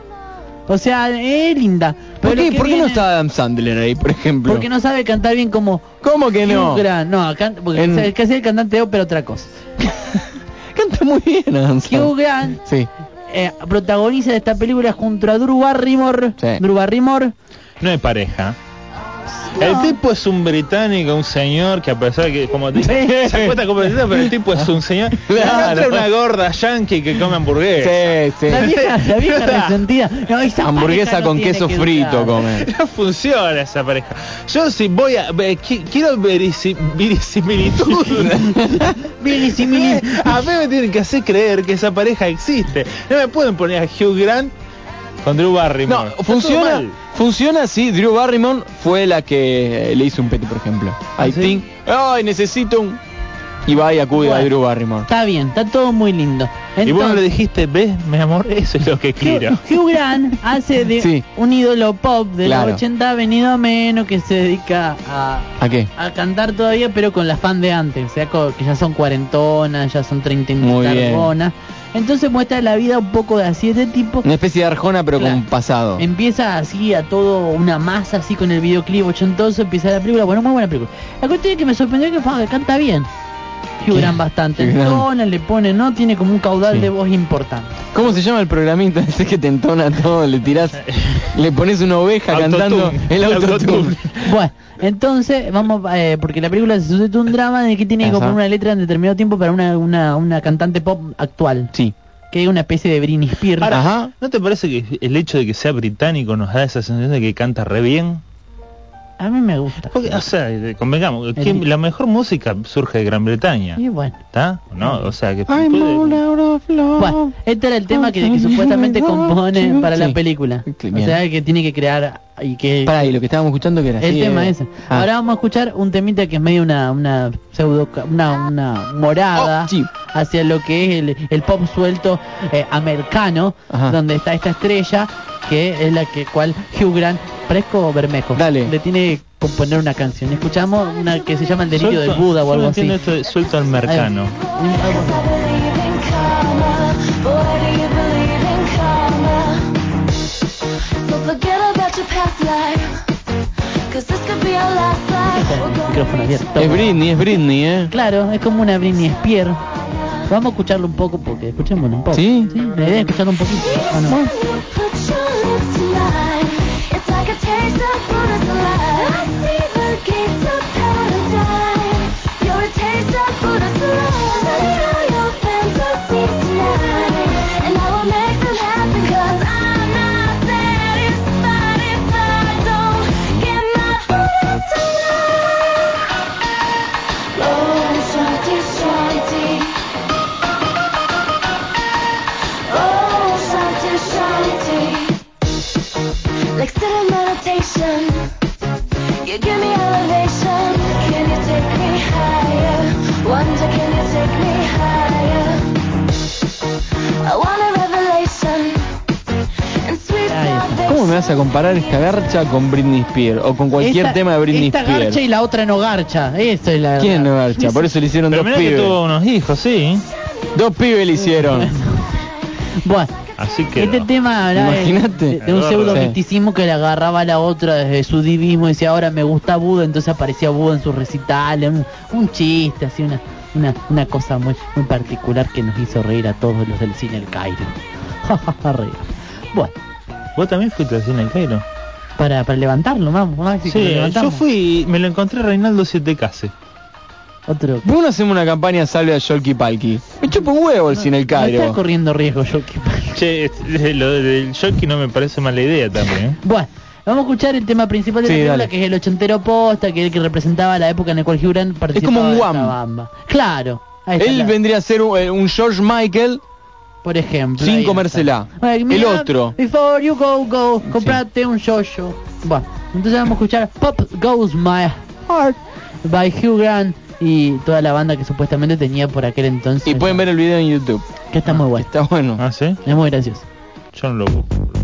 O sea, es linda. ¿Por Pero qué, lo que ¿por qué no viene- está Adam Sandler ahí, por ejemplo? Porque no sabe cantar bien como... ¿Cómo que no? Hugh Grant. No, can- porque En- es casi el cantante de ópera otra cosa. Canta muy bien Adam Hugh Sandler. Grant Sí. Eh, protagoniza esta película junto a Drew Barrymore. Sí. Drew Barrymore. No hay pareja. No. El tipo es un británico, un señor que a pesar que como te se acuesta como británico, pero el tipo es un señor. Claro. Una gorda yankee que come hamburguesa. Sí, sí. La vieja, la vieja resentida. No, esa Hamburguesa no con queso que frito come. No funciona esa pareja. Yo si voy a ve- qui- quiero verisi- verisimilitud. Verisimilitud. a mí me tienen que hacer creer que esa pareja existe. No me pueden poner a Hugh Grant con Drew Barrymore. No, funciona, funciona sí, Drew Barrymore fue la que le hizo un pete, por ejemplo. I ¿sí? think, ay, necesito un... Y va y acude a Bueno. Drew Barrymore. Está bien, está todo muy lindo. Y vos no le dijiste, ves, mi amor, eso es lo que quiero. Hugh, Hugh Grant hace de Sí. un ídolo pop de Claro. los 80 venido a menos que se dedica a, ¿A qué? a cantar todavía, pero con la fan de antes, o sea, que ya son cuarentonas, ya son 30 y Muy bien. largonas. Entonces muestra la vida un poco de así de tipo. Una especie de Arjona, pero Claro. con pasado. Empieza así a todo una masa así con el videoclip ochentoso, empieza la película, bueno, muy buena película. La cuestión es que me sorprendió que, que canta bien. Grant bastante. Entona, le pone, ¿no? Tiene como un caudal Sí. de voz importante. ¿Cómo se llama el programita ese que te entona todo? Le tirás, le pones una oveja Autotune. cantando el autotune. Autotune. Bueno, entonces vamos, eh, porque la película se sucede un drama de que tiene que componer una letra en determinado tiempo para una, una, una cantante pop actual, Sí. que es una especie de Britney Spears. Ahora, Ajá. ¿no te parece que el hecho de que sea británico nos da esa sensación de que canta re bien? A mí me gusta. Porque, o sea, eh, convengamos, que El- la mejor música surge de Gran Bretaña. Y bueno. ¿Está? ¿No? O sea, que I'm puede- all out of love. Bueno, este era el tema que, que supuestamente compone para la Sí. Sí, O sea, que tiene que crear y que Para y lo que estábamos escuchando que era el así, tema eh. ese. Ah. Ahora vamos a escuchar un temita que es medio una una pseudo una una morada Oh, sí. hacia lo que es el, el pop suelto eh, americano, Ajá. donde está esta estrella que es la que cual Hugh Grant fresco o bermejo Dale. le tiene que componer una canción. Escuchamos una que se llama El delirio Suelto- del Buda o algo así. esto de suelto al mercano. Micrófono abierto. Es Britney, es Britney, ¿eh? Claro, es como una Britney Spears. Vamos a escucharlo un poco porque escuchémoslo un poco. ¿Sí? Sí, la idea es escucharlo un poquito. ¿o no? Like you give me elevation. Can you take me higher? Wonder, can you take me higher? I want a revelation and sweet Ahí está. salvation. ¿Cómo me vas a comparar esta garcha con Britney Spears o con cualquier Esta- tema de Britney esta Spears? garcha y la otra no garcha. Eso es la ¿Quién no garcha? Por eso le hicieron Pero dos mira que pibes. tuvo unos hijos, sí. Dos pibes le hicieron. Bueno, Así que este tema de, Imagínate. de- de un pseudo misticismo que le agarraba a la otra desde su divismo y decía ahora me gusta Buda, entonces aparecía Buda en sus recitales, un, un chiste, así una, una, una cosa muy, muy particular que nos hizo reír a todos los del cine El Cairo. Reír. Bueno, vos también fuiste al cine en Cairo. para, para levantarlo, vamos, lo Sí, yo fui, me lo encontré Reinaldo Siete Case. Otro. ¿Por qué no hacemos una campaña salve a Yolki Palki? Me chupa un huevo el cine el No está Cairo. corriendo riesgo yo que... Che, este, lo del jockey no me parece mala idea también. ¿eh? Bueno, vamos a escuchar el tema principal de Sí, la película, dale. que es el ochentero posta, que es el que representaba la época en la cual Hugh Grant participaba como un bamba. Claro. ahí está Él la- vendría a ser un, eh, un George Michael por ejemplo. sin comérsela. Ay, El otro. Before you go, go, comprate un yo-yo. Bueno, entonces vamos a escuchar Pop Goes My Heart by Hugh Grant y toda la banda que supuestamente tenía por aquel entonces. Y pueden ver el video en YouTube. Que está muy bueno. Está bueno. ¿Ah, sí? Es muy gracioso. Yo no lo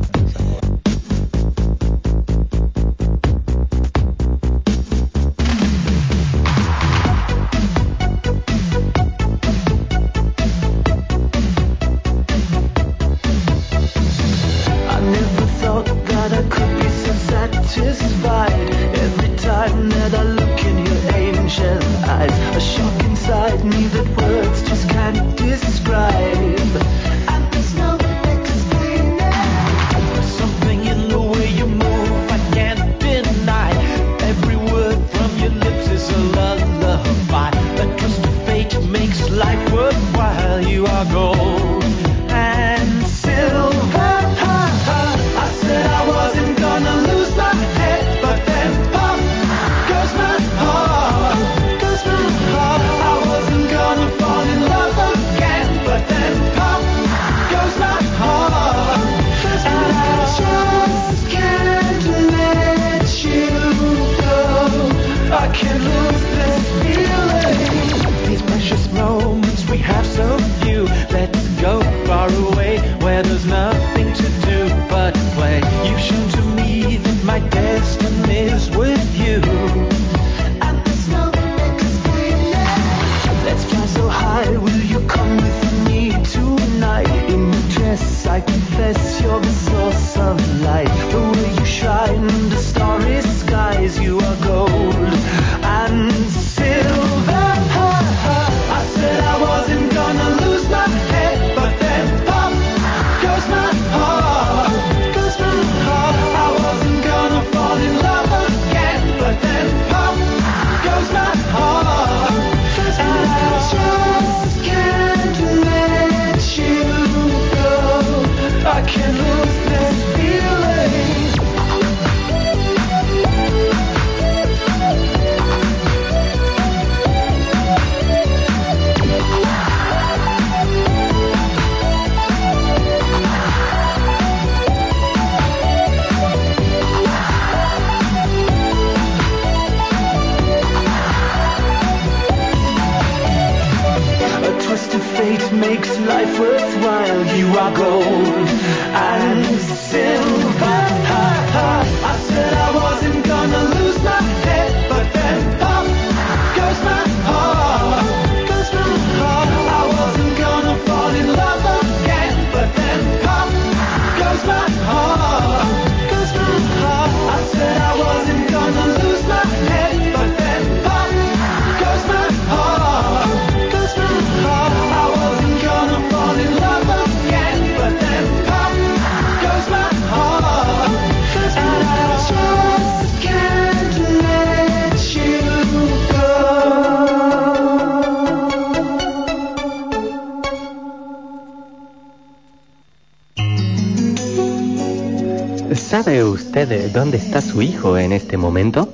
usted dónde está su hijo en este momento?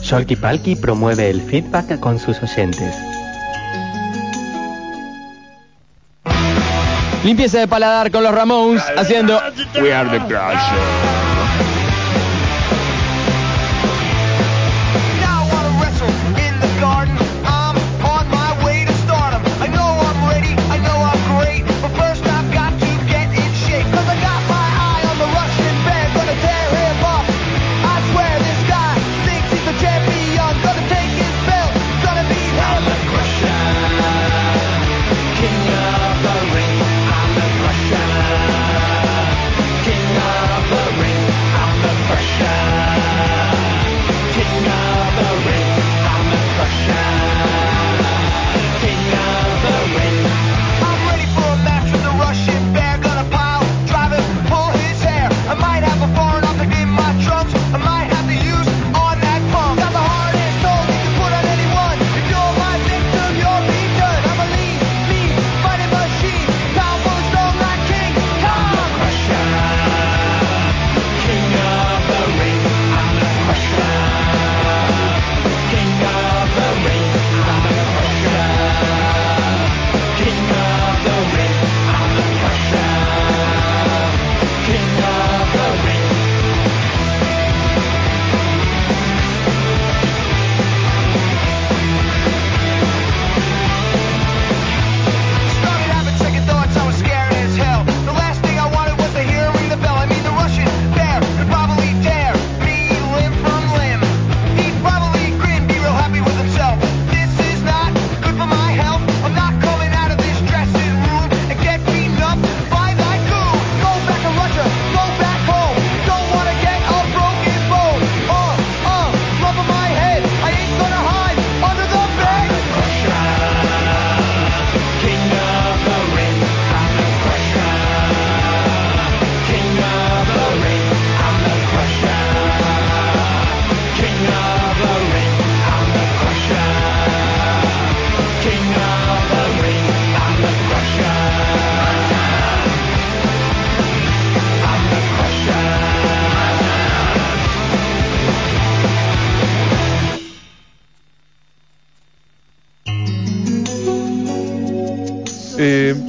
Sholky Palky promueve el feedback con sus oyentes. Limpieza de paladar con los Ramones haciendo We Are the Crash.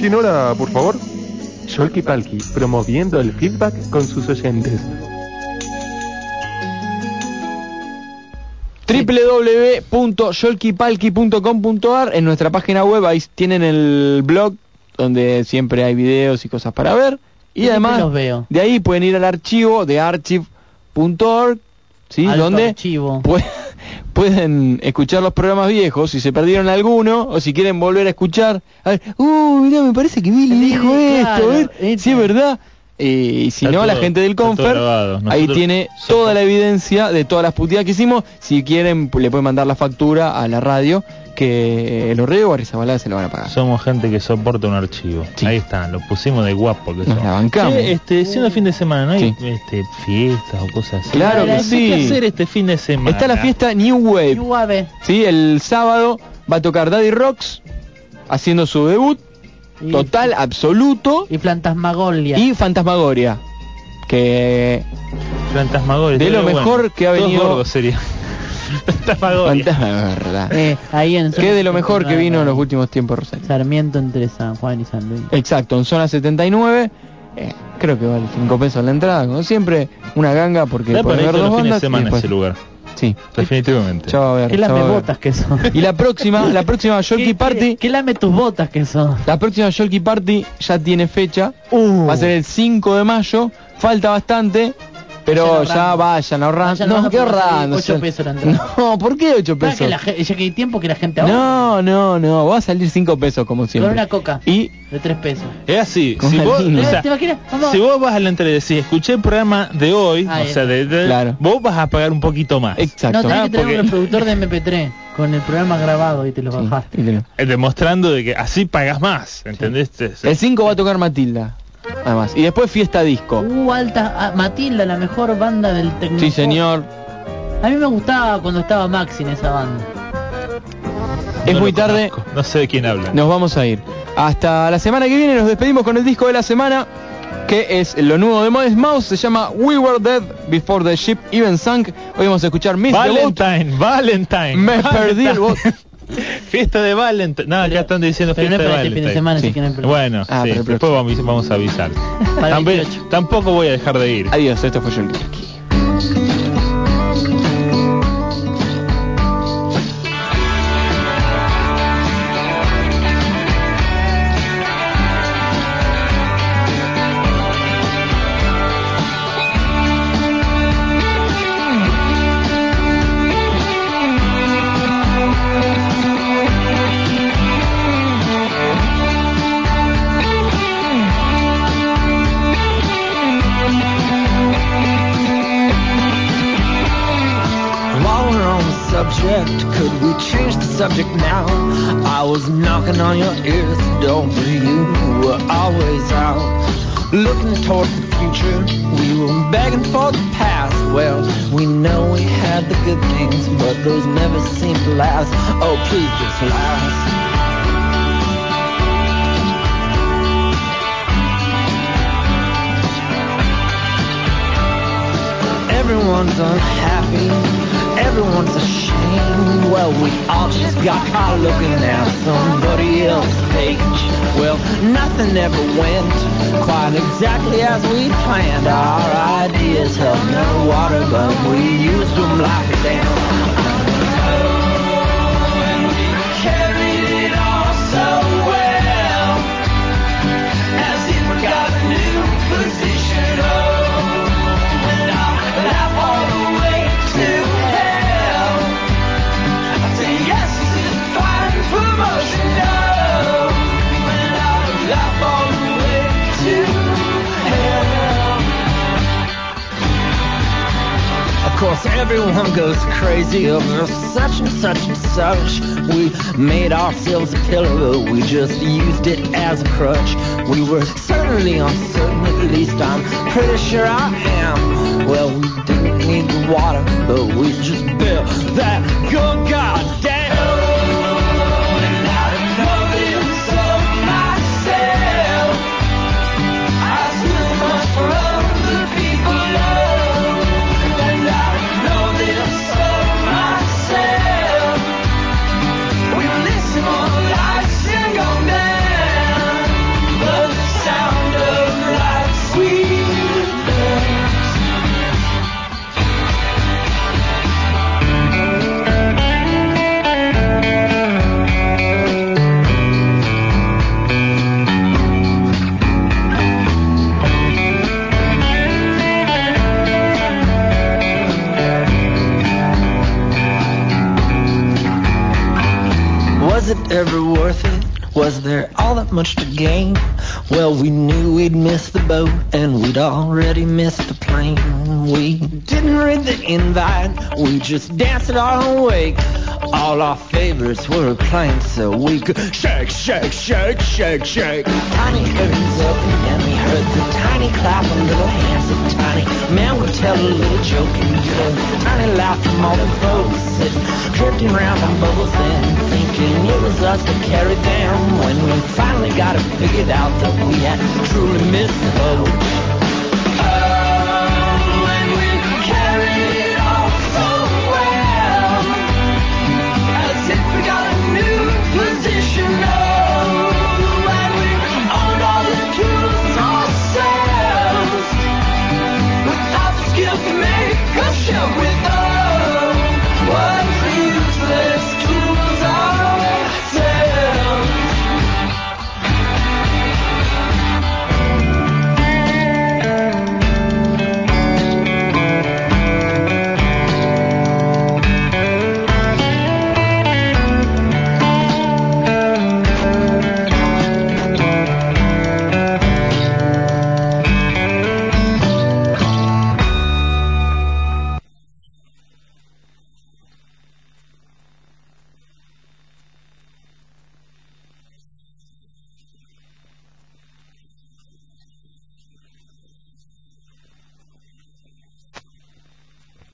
Eh, ¿Tiene hora, por favor? Sholky Palky promoviendo el feedback con sus oyentes. www.yolkipalki.com.ar en nuestra página web ahí tienen el blog donde siempre hay videos y cosas para ver y además los veo. de ahí pueden ir al archivo de archive.org ¿sí? Alto donde archivo. pu- pueden escuchar los programas viejos si se perdieron alguno o si quieren volver a escuchar a ver, uh, mirá, me parece que Billy dijo esto, a ver si es verdad Eh, y si Está no, la gente del Confer ahí tiene toda la evidencia de todas las puteadas que hicimos. Si quieren, le pueden mandar la factura a la radio que el Orrego o Arrizabalaga se lo van a pagar. Somos gente que soporta un archivo. Ahí está, lo pusimos de guapo que Nos somos. la bancamos. Che, este, siendo fin de semana, ¿no hay este, fiestas o cosas así? Claro que ¿Qué sí. hacer este fin de semana? Está la fiesta New Wave. Sí, el sábado va a tocar Daddy Rocks haciendo su debut total, absoluto. Y Fantasmagoria. Y Fantasmagoria. Que Fantasmagoria. de lo mejor bueno. que ha Todos venido. gordos sería. Fantasmagoria. Eh, ahí en que de lo mejor que vino en los últimos tiempos Rosario. Sarmiento entre San Juan y San Luis. Exacto, en zona 79. eh, creo que vale 5 pesos la entrada. Como siempre, una ganga porque Da por ver dos los bandas. semana después- ese lugar. Sí. Definitivamente. Ya va a ver. ¿Qué lame botas que son? Y la próxima, la próxima Yolki Party, ¿Qué lame tus botas que son? la próxima Yolki Party ya tiene fecha. Uh. Va a ser el 5 de mayo. Falta bastante. Pero Vayan ya vayan ahorrando. Vayan No, ahorrando qué ahorrando. ocho ya- pesos la entrada. No, ¿por qué 8 ¿Sabes pesos? que la ya que hay tiempo que la gente ahorra? No, no, no. Va a salir 5 pesos como siempre. Con una coca Y de 3 pesos. Es así, si vos, o sea, ¿Te imaginas? Vamos. si vos vas a la entrada y decís, escuché el programa de hoy, Ahí o sea, de, de- Claro. vos vas a pagar un poquito más. Exacto. No, tenés Ah, que tener un reproductor de MP3 con el programa grabado y te lo bajás. y te- Eh, demostrando de que así pagas más, ¿entendés? El 5 va a tocar Matilda. Además. Y después fiesta disco. Uh, alta, ah, Matilda, la mejor banda del tecno. Sí, señor. A mí me gustaba cuando estaba Maxi en esa banda. Es muy tarde. conozco, No sé de quién habla. Nos vamos a ir. Hasta la semana que viene nos despedimos con el disco de la semana, que es lo nuevo de Modest Mouse, se llama We Were Dead Before the Ship Even Sank. Hoy vamos a escuchar Miss. Valentine, Valentine. Me Valentine. perdí el. Fiesta de Valentine. No, acá están diciendo Pero fiesta no es de para este fin de Valentine. Bueno, Ah, después vamos, vamos a avisar. Para el Tambe- 28. tampoco voy a dejar de ir. Adiós, esto fue Yolki. Subject now? I was knocking on your ears, door, but you were always out. Looking toward the future, we were begging for the past. Well, we know we had the good things, but those never seem to last. Oh, please just last. Everyone's unhappy, everyone's ashamed. Well, we all just got caught looking at somebody else's page. Well, nothing ever went quite exactly as we planned. Our ideas held no water, but we used them like a dam. Course, everyone goes crazy over such and such and such. We made ourselves a pillow, we just used it as a crutch. We were certainly uncertain, at least I'm pretty sure I am. Well, we didn't need the water, but we just built that good goddamn. It ever worth it? Was there all that much to gain? Well, we knew we'd miss the boat and we'd already missed the plane. We didn't read the invite, we just danced at our own wake. All our favorites were playing so we could shake, shake, shake, shake, shake. Tiny curtains open and we heard the tiny clap of little hands of tiny. Man would tell a little joke and get a tiny laugh from all the folks sitting, drifting around on bubbles and thinking it was us that carried them when we finally got it figured out that we had truly missed the boat. Oh, and we carried it all so well, as if we got